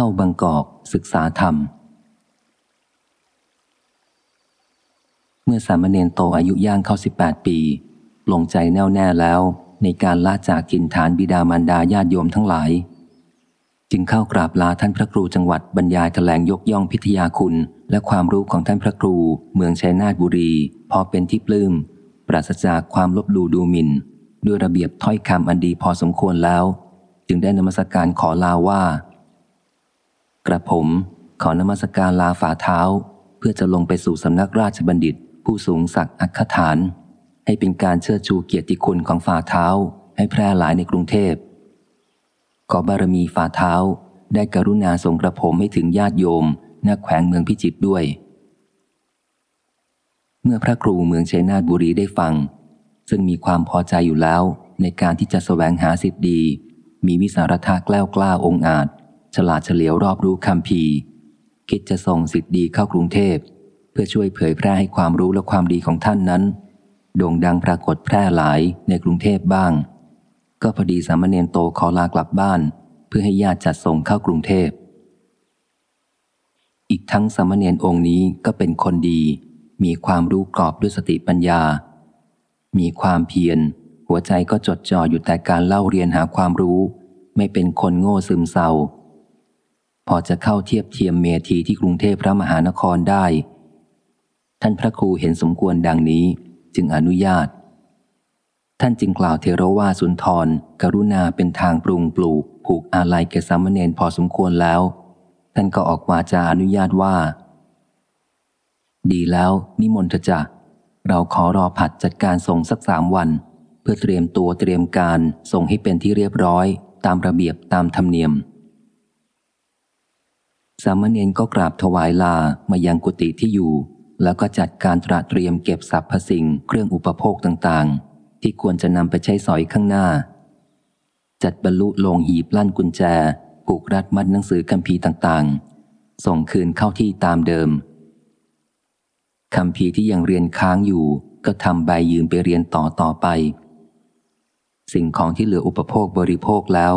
เข้าบางกอกศึกษาธรรม เมื่อสามเณรโตอายุย่างเข้าสิบแปดปี ลงใจแน่วแน่แล้วในการละจากกินฐานบิดามารดาญาติโยมทั้งหลาย จึงเข้ากราบลาท่านพระครูจังหวัดบรรยายแถลงยกย่องพิทยาคุณ และความรู้ของท่านพระครูเมืองชัยนาทบุรี พอเป็นที่ปลื้มปราศจากความลบลูดูหมิน่น ด้วยระเบียบถ้อยคำอันดีพอสมควรแล้ว จึงได้นมัสการขอลาว่า กระผมขอนมัสการลาฝ่าเท้า เพื่อจะลงไปสู่สำนักราชบัณฑิต ผู้สูงศักดิ์อัคฐาน ให้เป็นการเชิดชูเกียรติคุณของฝ่าเท้า ให้แพร่หลายในกรุงเทพ ขอบารมีฝ่าเท้า ได้กรุณาส่งกระผมให้ถึงญาติโยมณแขวงเมืองพิจิตรด้วย เมื่อพระครูเมืองชัยนาทบุรีได้ฟัง ซึ่งมีความพอใจอยู่แล้วในการที่จะสแสวงหาสิทธิดี มีวิสารทะแกล้วกล้าองอาจ ฉลาดเฉลียวรอบรู้คำพีคิดจะส่งสิทธิ์ดีเข้ากรุงเทพ เพื่อช่วยเผยแพร่ให้ความรู้และความดีของท่านนั้น โด่งดังปรากฏแพร่หลายในกรุงเทพบ้าง ก็พอดีสามเณรโตขอลากลับบ้าน เพื่อให้ญาติจัดส่งเข้ากรุงเทพ อีกทั้งสามเณรองค์นี้ก็เป็นคนดี มีความรู้กรอบด้วยสติปัญญา มีความเพียร หัวใจก็จดจ่ออยู่แต่การเล่าเรียนหาความรู้ ไม่เป็นคนโง่ซึมเศร้า พอจะเข้าเทียบเทียมเมธีที่กรุงเทพพระมหานครได้ ท่านพระครูเห็นสมควรดังนี้จึงอนุญาต ท่านจึงกล่าวเทรวาสุนทร กรุณาเป็นทางปรุงปลูก ผูกอาลัยแก่สามเณรพอสมควรแล้ว ท่านก็ออกวาจาอนุญาตว่า ดีแล้วนิมนต์จะเราขอรอผัดจัดการส่งสักสามวัน เพื่อเตรียมตัวเตรียมการส่งให้เป็นที่เรียบร้อย ตามระเบียบตามธรรมเนียม สามเณรก็กราบถวายลามายังกุฏิที่อยู่ แล้วก็จัดการตระเตรียมเก็บสรรพสิ่งเครื่องอุปโภคต่างๆ ที่ควรจะนำไปใช้สอยข้างหน้า จัดบรรลุลงหีบลั่นกุญแจผูกรัดมัดหนังสือคัมภีร์ต่างๆ ส่งคืนเข้าที่ตามเดิมคำพีที่ยังเรียนค้างอยู่ ก็ทำใบยืมไปเรียนต่อต่อไป สิ่งของที่เหลืออุปโภคบริโภคแล้ว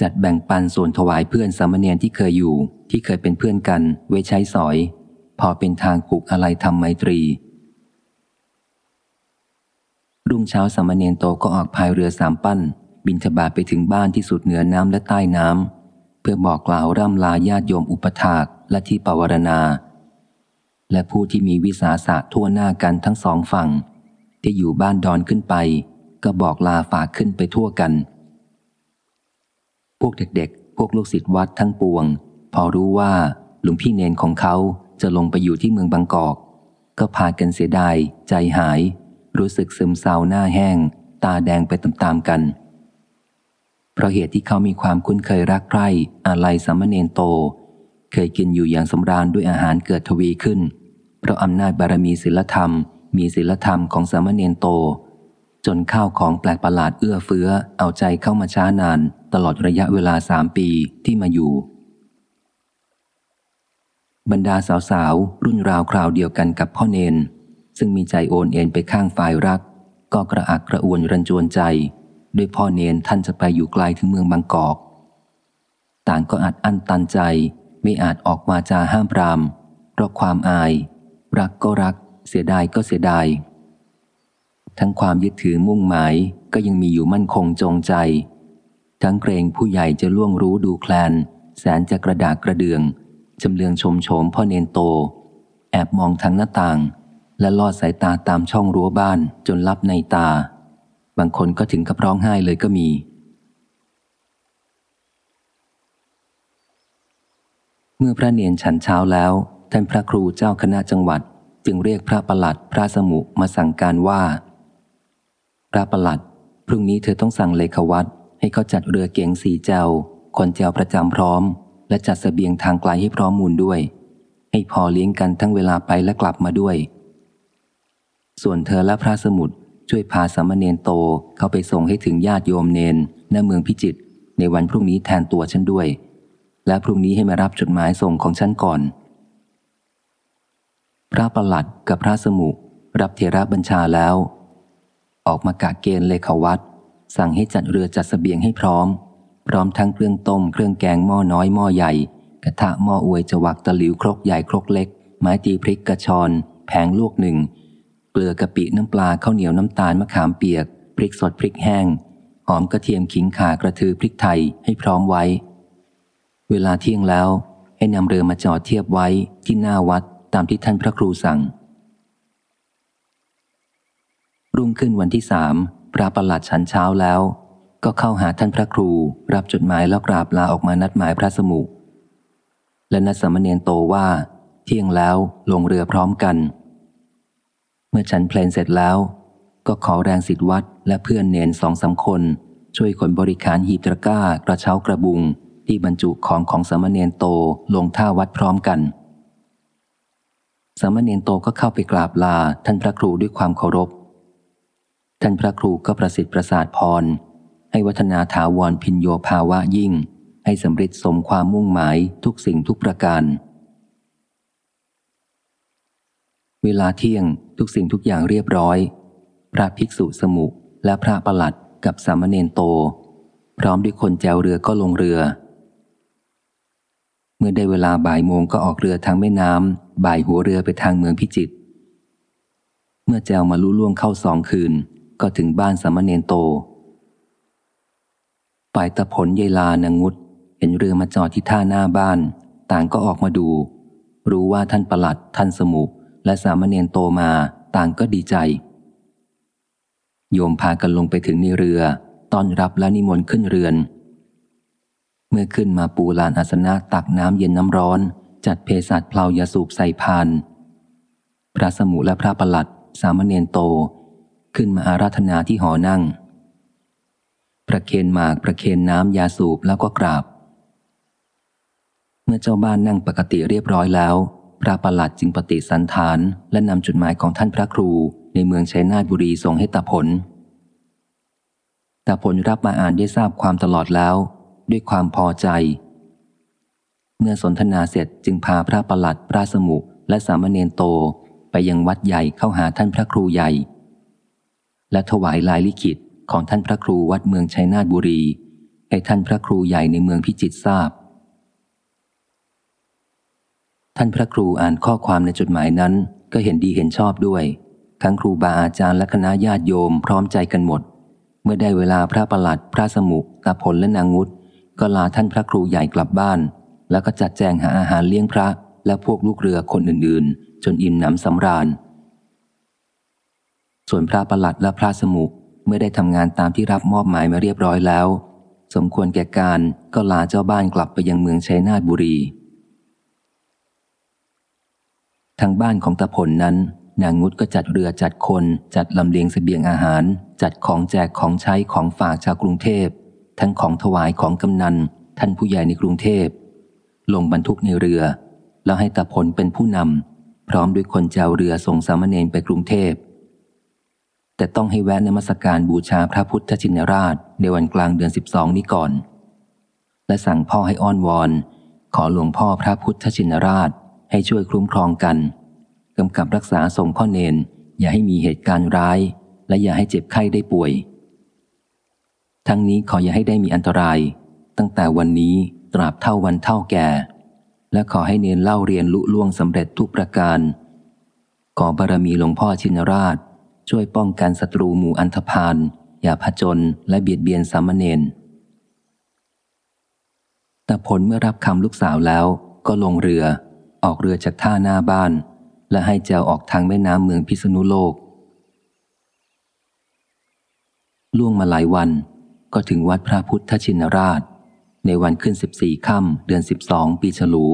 จัดแบ่งปันส่วนถวายเพื่อนสามเณรที่เคยอยู่ ที่เคยเป็นเพื่อนกันไว้ใช้สอย พอเป็นทางปลูกอะไรทำไมตรี รุ่งเช้าสามเณรโตก็ออกพายเรือสามปั้น บินทบาทไปถึงบ้านที่สุดเหนือน้ำและใต้น้ำเพื่อบอกกล่าวร่ำลาญาติโยมอุปถากและที่ปวารณา และผู้ที่มีวิสาสะทั่วหน้ากันทั้งสองฝั่ง ที่อยู่บ้านดอนขึ้นไป ก็บอกลาฝากขึ้นไปทั่วกัน พวกเด็กๆ พวกลูกศิษย์วัดทั้งปวง พอรู้ว่าหลวงพี่เนนของเขาจะลงไปอยู่ที่เมืองบางกอก ก็พากันเสียดาย ใจหาย รู้สึกซึมเศร้าหน้าแห้ง ตาแดงไปตามๆกัน เพราะเหตุที่เขามีความคุ้นเคยรักใคร่อะไรสามเณรโต เคยกินอยู่อย่างสำราญด้วยอาหารเกิดทวีขึ้น เพราะอำนาจบารมีศีลธรรม มีศีลธรรมของสามเณรโต จนข้าวของแปลกประหลาดเอื้อเฟื้อ เอาใจเข้ามาช้านาน ตลอดระยะเวลาสามปีที่มาอยู่ บรรดาสาวๆ รุ่นราวคราวเดียวกันกับพ่อเนน ซึ่งมีใจโอนเอ็นไปข้างฝ่ายรัก ก็กระอักกระอ่วนรันจวนใจ ด้วยพ่อเนนท่านจะไปอยู่ไกลถึงเมืองบางกอก ต่างก็อัดอั้นตันใจไม่อาจออกมาจาห้ามปราม เพราะความอาย รักก็รัก เสียดายก็เสียดาย ทั้งความยึดถือมุ่งหมายก็ยังมีอยู่มั่นคงจงใจ ทั้งเกรงผู้ใหญ่จะล่วงรู้ดูแคลน แสนจะกระดากกระเดือง จำเลืองชมโฉมพ่อเนนโต แอบมองทางหน้าต่าง และลอดสายตาตามช่องรั้วบ้านจนลับในตา บางคนก็ถึงกับร้องไห้เลยก็มี เมื่อพระเนียนฉันเช้าแล้ว ท่านพระครูเจ้าคณะจังหวัด จึงเรียกพระประหลัดพระสมุมาสั่งการว่า พระประหลัด พรุ่งนี้เธอต้องสั่งเลขวัดให้เขาจัดเรือเก๋งสีเจ้าคนเจ้าประจำพร้อม และจัดสเสบียงทางไกลให้พร้อมมูลด้วย ให้พอเลี้ยงกันทั้งเวลาไปและกลับมาด้วย ส่วนเธอและพระสมุทรช่วยพาสามเณรโตเข้าไปส่งให้ถึงญาติโยมเนนณเมืองพิจิตรในวันพรุ่งนี้แทนตัวฉันด้วย และพรุ่งนี้ให้มารับจดหมายส่งของฉันก่อน พระประหลัดกับพระสมุรับเทระบัญชาแล้ว ออกมากะเกณฑ์เลขาวัดสั่งให้จัดเรือจัดสเสบียงให้พร้อม พร้อมทั้งเครื่องต้ม เครื่องแกงหม้อน้อยหม้อใหญ่ กระทะหม้ออวยจวักตะหลิวครกใหญ่ครกเล็ก ไม้ตีพริกกระชอนแผงลวกหนึ่งเกลือกะปิน้ำปลาข้าวเหนียวน้ำตาลมะขามเปียก พริกสดพริกแห้ง หอมกระเทียมขิงข่ากระทือพริกไทยให้พร้อมไว้ เวลาเที่ยงแล้วให้นำเรือมาจอดเทียบไว้ที่หน้าวัดตามที่ท่านพระครูสั่ง รุ่งขึ้นวันที่สามพระประหลัดฉันเช้าแล้ว ก็เข้าหาท่านพระครูรับจดหมายแล้วกราบลาออกมานัดหมายพระสมุ และนัดสามเณรโตว่า เที่ยงแล้วลงเรือพร้อมกัน เมื่อฉันเพลนเสร็จแล้ว ก็ขอแรงสิทธิวัดและเพื่อนเนนสองสาคน ช่วยขนบริขารหีบตะกร้ากระเช้ากระบุง ที่บรรจุของของสามเณรโตลงท่าวัดพร้อมกันสามเณรโตก็เข้าไปกราบลาท่านพระครูด้วยความเคารพ ท่านพระครูก็ประสิทธิ์ประสาทพร ให้วัฒนาถาวรพินโยภาวะยิ่ง ให้สำเร็จสมความมุ่งหมายทุกสิ่งทุกประการ เวลาเที่ยงทุกสิ่งทุกอย่างเรียบร้อย พระภิกษุสมุและพระประหลัดกับสามเณรโต พร้อมด้วยคนแจวเรือก็ลงเรือ เมื่อได้เวลาบ่ายโมงก็ออกเรือทางแม่น้ำบ่ายหัวเรือไปทางเมืองพิจิตรเมื่อแจวมาลุล่วงเข้าสองคืน ก็ถึงบ้านสามเณรโต ฝ่ายตะผลยายลานางุดเห็นเรือมาจอดที่ท่าหน้าบ้าน ต่างก็ออกมาดู รู้ว่าท่านประหลัดท่านสมุและสามเณรโตมาต่างก็ดีใจ โยมพากันลงไปถึงในเรือต้อนรับและนิมนต์ขึ้นเรือน เมื่อขึ้นมาปูลานอาสนะตักน้ำเย็นน้ำร้อน จัดเพสัตเพลายาสูบใส่พาน พระสมุและพระประหลัด สามเณรโต ขึ้นมาอาราธนาที่หอนั่ง ประเคนหมากประเคนน้ำยาสูบแล้วก็กราบ เมื่อเจ้าบ้านนั่งปกติเรียบร้อยแล้ว พระประหลัดจึงปฏิสันฐาน และนำจุดหมายของท่านพระครูในเมืองชัยนาทบุรีส่งให้ตาผลตาผลรับมาอ่านได้ทราบความตลอดแล้ว ด้วยความพอใจ เมื่อสนทนาเสร็จจึงพาพระประหลัดพระสมุและสามเณรโตไปยังวัดใหญ่เข้าหาท่านพระครูใหญ่ และถวายลายลิขิต ของท่านพระครูวัดเมืองชัยนาทบุรี ให้ท่านพระครูใหญ่ในเมืองพิจิตรทราบ ท่านพระครูอ่านข้อความในจดหมายนั้นก็เห็นดีเห็นชอบด้วย ทั้งครูบาอาจารย์และคณะญาติโยมพร้อมใจกันหมด เมื่อได้เวลาพระประหลัดพระสมุตาผลและนางงุดก็ลาท่านพระครูใหญ่กลับบ้าน แล้วก็จัดแจงหาอาหารเลี้ยงพระ และพวกลูกเรือคนอื่นๆ จนอิ่มหนำสำราญ ส่วนพระประหลัดและพระสมุ เมื่อได้ทำงานตามที่รับมอบหมายมาเรียบร้อยแล้ว สมควรแก่การก็ลาเจ้าบ้านกลับไปยังเมืองชัยนาทบุรี ทางบ้านของตาผลนั้น นางงุดก็จัดเรือจัดคนจัดลำเลียงสเสบียงอาหาร จัดของแจกของใช้ของฝากชาวกรุงเทพ ทั้งของถวายของกำนัน ท่านผู้ใหญ่ในกรุงเทพ ลงบรรทุกในเรือ แล้วให้ตาผลเป็นผู้นำพร้อมด้วยคนเจ้าเรือส่งสามเณรไปกรุงเทพ แต่ต้องให้แวะนมัสการบูชาพระพุทธชินราช ในวันกลางเดือนสิบสองนี้ก่อน และสั่งพ่อให้อ้อนวอน ขอหลวงพ่อพระพุทธชินราชให้ช่วยคุ้มครองกันกำกับรักษาส่งพ่อเนน อย่าให้มีเหตุการณ์ร้าย และอย่าให้เจ็บไข้ได้ป่วย ทั้งนี้ขออย่าให้ได้มีอันตราย ตั้งแต่วันนี้ตราบเท่าวันเท่าแก่ และขอให้เนนเล่าเรียนลุล่วงสำเร็จทุกประการ ขอบารมีหลวงพ่อชินราช ช่วยป้องกันศัตรูหมู่อันธพาลอย่าผจญและเบียดเบียนสามเณรแต่ผลเมื่อรับคำลูกสาวแล้วก็ลงเรือ ออกเรือจากท่าหน้าบ้าน และให้แจวออกทางแม่น้ำเมืองพิษณุโลก ล่วงมาหลายวัน ก็ถึงวัดพระพุทธชินราช ในวันขึ้น 14 ค่ำเดือน 12 ปีฉลู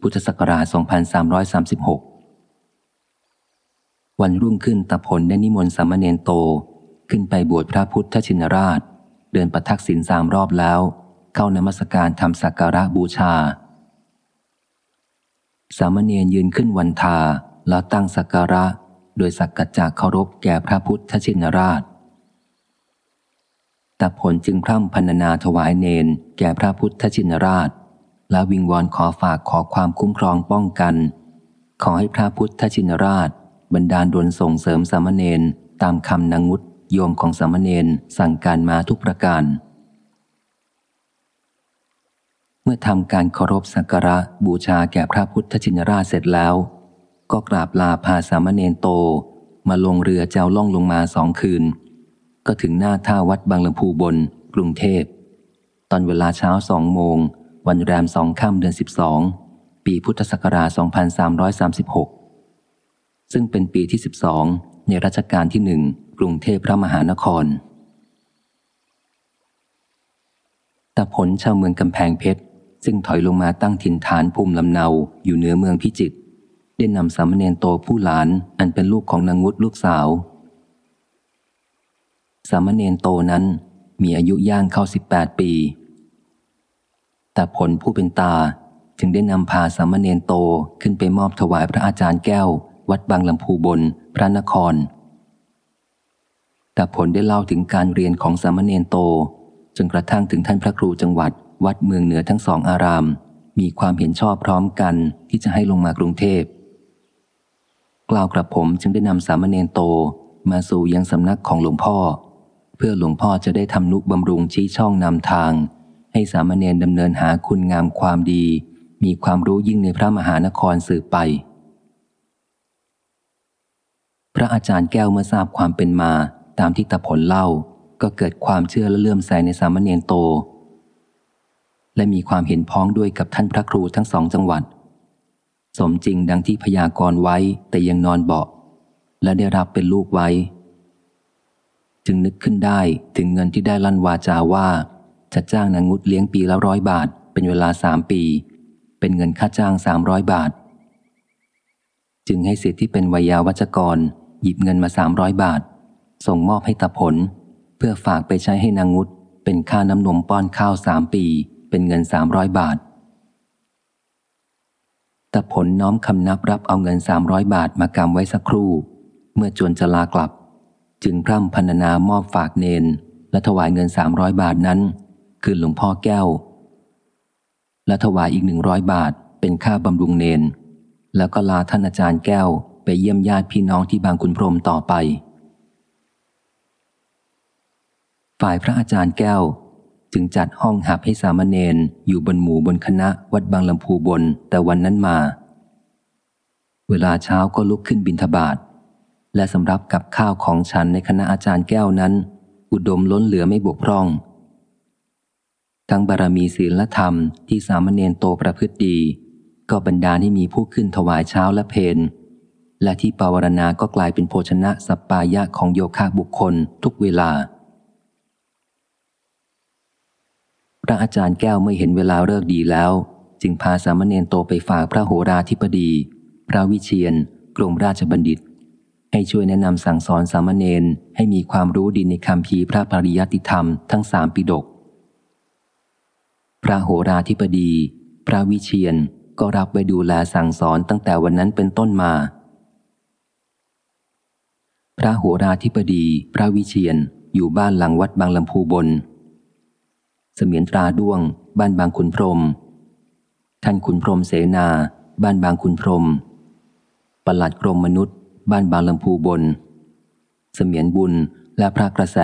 พุทธศักราช 2336 วันรุ่งขึ้นตาผลได้นิมนต์สามเณรโต ขึ้นไปบวชพระพุทธชินราช เดินประทักษิณสามรอบแล้ว เข้านมัสการทำสักการะบูชา สามเณรยืนขึ้นวันทาแล้วตั้งสักการะ โดยสักกัจจเคารพแก่พระพุทธชินราชตาผลจึงพร่ำพรรณนาถวายเนนแก่พระพุทธชินราช และวิงวอนขอฝากขอความคุ้มครองป้องกัน ขอให้พระพุทธชินราช บรรดาลดลส่งเสริมสามเณรตามคำนางงุดโยมของสามเณรสั่งการมาทุกประการ เมื่อทำการเคารพสักการะบูชาแก่พระพุทธชินราชเสร็จแล้ว ก็กราบลาพาสามเณรโต มาลงเรือเจ้าล่องลงมาสองคืน ก็ถึงหน้าท่าวัดบางลำพูบน กรุงเทพ ตอนเวลาเช้าสองโมง วันแรมสองค่ำเดือนสิบสองปีพุทธศักราช 2336 ซึ่งเป็นปีที่ 12 ในรัชกาลที่หนึ่งกรุงเทพพระมหานครตาผลชาวเมืองกำแพงเพชร ซึ่งถอยลงมาตั้งถิ่นฐานภูมิลำเนาอยู่เหนือเมืองพิจิตรได้นำสามเณรโตผู้หลานอันเป็นลูกของนางงุดลูกสาว สามเณรโตนั้นมีอายุย่างเข้า 18 ปีแต่ผลผู้เป็นตาจึงได้นำพาสามเณรโตขึ้นไปมอบถวายพระอาจารย์แก้ว วัดบางลำพูบน พระนคร แต่ผลได้เล่าถึงการเรียนของสามเณรโต จนกระทั่งถึงท่านพระครูจังหวัด วัดเมืองเหนือทั้งสองอาราม มีความเห็นชอบพร้อมกันที่จะให้ลงมากรุงเทพ กล่าวกระผมจึงได้นำสามเณรโตมาสู่ยังสำนักของหลวงพ่อ เพื่อหลวงพ่อจะได้ทำนุบำรุงชี้ช่องนำทาง ให้สามเณรดำเนินหาคุณงามความดี มีความรู้ยิ่งในพระมหานครสืบไป พระอาจารย์แก้วเมื่อทราบความเป็นมาตามที่ตาผลเล่า ก็เกิดความเชื่อและเลื่อมใสในสามเณรโต และมีความเห็นพ้องด้วยกับท่านพระครูทั้งสองจังหวัด สมจริงดังที่พยากรณ์ไว้แต่ยังนอนเบาะและได้รับเป็นลูกไว้ จึงนึกขึ้นได้ถึงเงินที่ได้ลั่นวาจาว่า จะจ้างนางงุดเลี้ยงปีละร้อยบาท เป็นเวลาสามปี เป็นเงินค่าจ้างสามร้อยบาท จึงให้สิทธิ์ที่เป็นวิยาวัจกร หยิบเงินมาสามร้อยบาท ส่งมอบให้ตาผล เพื่อฝากไปใช้ให้นางงุดเป็นค่าน้ำนมป้อนข้าวสามปี เป็นเงินสามร้อยบาทตาผลน้อมคำนับรับเอาเงินสามร้อยบาทมากำไว้สักครู่ เมื่อจวนจะลากลับ จึงพร่ำพันนามอบฝากเนน และถวายเงินสามร้อยบาทนั้น คือหลวงพ่อแก้ว และถวายอีกหนึ่งร้อยบาทเป็นค่าบำรุงเนน แล้วก็ลาท่านอาจารย์แก้ว เยี่ยมญาติพี่น้องที่บางคุณพรมต่อไป ฝ่ายพระอาจารย์แก้ว จึงจัดห้องหับให้สามเณรอยู่บนหมู่บนคณะวัดบางลำพูบนแต่วันนั้นมา เวลาเช้าก็ลุกขึ้นบินทบาทและสำรับกับข้าวของฉันในคณะอาจารย์แก้วนั้น อุดมล้นเหลือไม่บกพร่อง ทั้งบารมีศีลและธรรมที่สามเณรโตประพฤติดี ก็บรรดาให้มีผู้ขึ้นถวายเช้าและเพน และที่ปาวารณาก็กลายเป็นโภชนะสัปปายะของโยคะบุคคลทุกเวลา พระอาจารย์แก้วเมื่อเห็นเวลาเลิกดีแล้ว จึงพาสามเณรโตไปฝากพระโหราธิปดี พระวิเชียนกรมราชบัณฑิต ให้ช่วยแนะนำสั่งสอนสามเณรให้มีความรู้ดีในคำพีพระปริยัติธรรมทั้งสามปิฎกพระโหราธิปดี พระวิเชียนก็รับไว้ดูแลสั่งสอนตั้งแต่วันนั้นเป็นต้นมา พระโหราธิปดี พระวิเชียน อยู่บ้านหลังวัดบางลำพูบน เสมียนตราด้วง บ้านบางขุนพรม ท่านขุนพรมเสนา บ้านบางขุนพรมปลัดกรมมนุษย์ บ้านบางลำพูบน เสมียนบุญและพระกระแส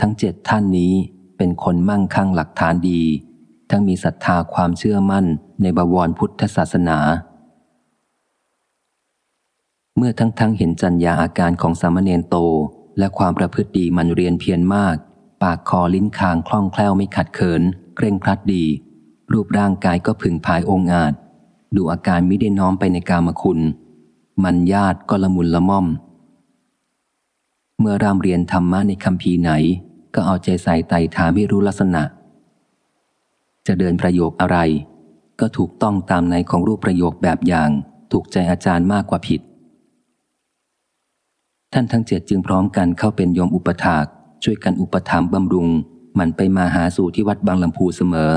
ทั้งเจ็ดท่านนี้เป็นคนมั่งคั่งหลักฐานดี ทั้งมีศรัทธาความเชื่อมั่นในบวรพุทธศาสนา เมื่อทั้งทั้งเห็นจัญญาอาการของสามเณรโต และความประพฤติดีมันเรียนเพียรมาก ปากคอลิ้นคางคล่องแคล่วไม่ขัดเขิน เคร่งครัดดี รูปร่างกายก็ผึ่งพายองอาจ ดูอาการไม่ได้น้อมไปในกามคุณ มันญาติก็ละมุนละม่อม เมื่อรามเรียนธรรมะในคำพีไหน ก็เอาใจใส่ไต่ถามไม่รู้ลักษณะ จะเดินประโยคอะไร ก็ถูกต้องตามในของรูปประโยคแบบอย่าง ถูกใจอาจารย์มากกว่าผิด ท่านทั้งเจ็ดจึงพร้อมกันเข้าเป็นโยมอุปถาก ช่วยกันอุปถัมภ์บำรุง มันไปมาหาสู่ที่วัดบางลำพูเสมอ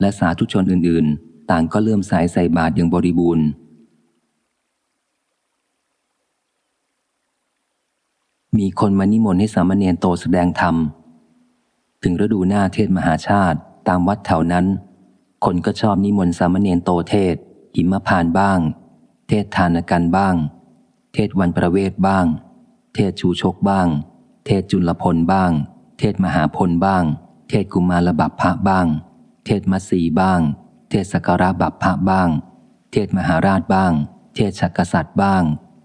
และสาธุชนอื่นๆ ต่างก็เริ่มสายใส่บาตรอย่างบริบูรณ์ มีคนมานิมนต์ให้สามเณรโตแสดงธรรม ถึงฤดูหน้าเทศมหาชาติตามวัดแถวนั้น คนก็ชอบนิมนต์สามเณรโตเทศหิมพานบ้าง เทศทานกันบ้าง เทศวันประเวทบ้าง เทศชูชกบ้าง เทศจุลพลบ้าง เทศมหาพลบ้าง เทศกุมารบัพพะบ้าง เทศมัสีบ้าง เทศสการะบัพพะบ้าง เทศมหาราชบ้าง เทศชักกษัตริย์บ้าง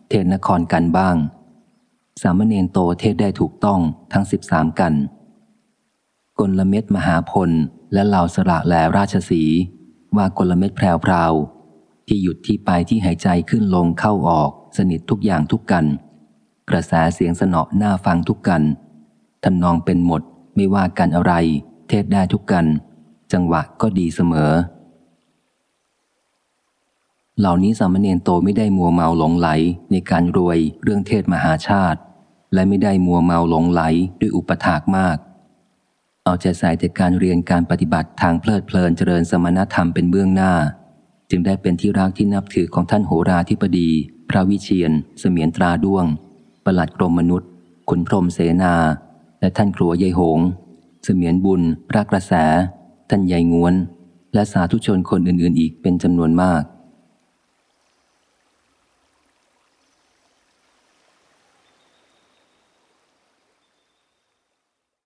เทศนครกันบ้าง สามเณรโตเทศได้ถูกต้องทั้งสิบสามกันกลเม็ดมหาพลและเหล่าสระแลราชสีว่ากลเม็ดแพรวพราวที่หยุดที่ไปที่หายใจขึ้นลงเข้าออก สนิททุกอย่างทุกกัน กระแสเสียงสนอหน้าฟังทุกกันทำนองเป็นหมดไม่ว่ากันอะไร เทศได้ทุกกัน จังหวะก็ดีเสมอ เหล่านี้สามเณรโตไม่ได้มัวเมาหลงไหลในการรวยเรื่องเทศมหาชาติ และไม่ได้มัวเมาหลงไหลด้วยอุปถากมาก เอาใจใส่แต่การเรียนการปฏิบัติทางเพลิดเพลินเจริญสมณธรรมเป็นเบื้องหน้า จึงได้เป็นที่รักที่นับถือของท่านโหราธิบดี พระวิเชียน เสมียนตราด้วง ประหลัดกรมมนุษย์ ขุนพรมเสนา และท่านครัวยายหง เสมียนบุญ พระกระแส ท่านใหญ่งวน และสาธุชนคนอื่นๆ อีกเป็นจำนวนมาก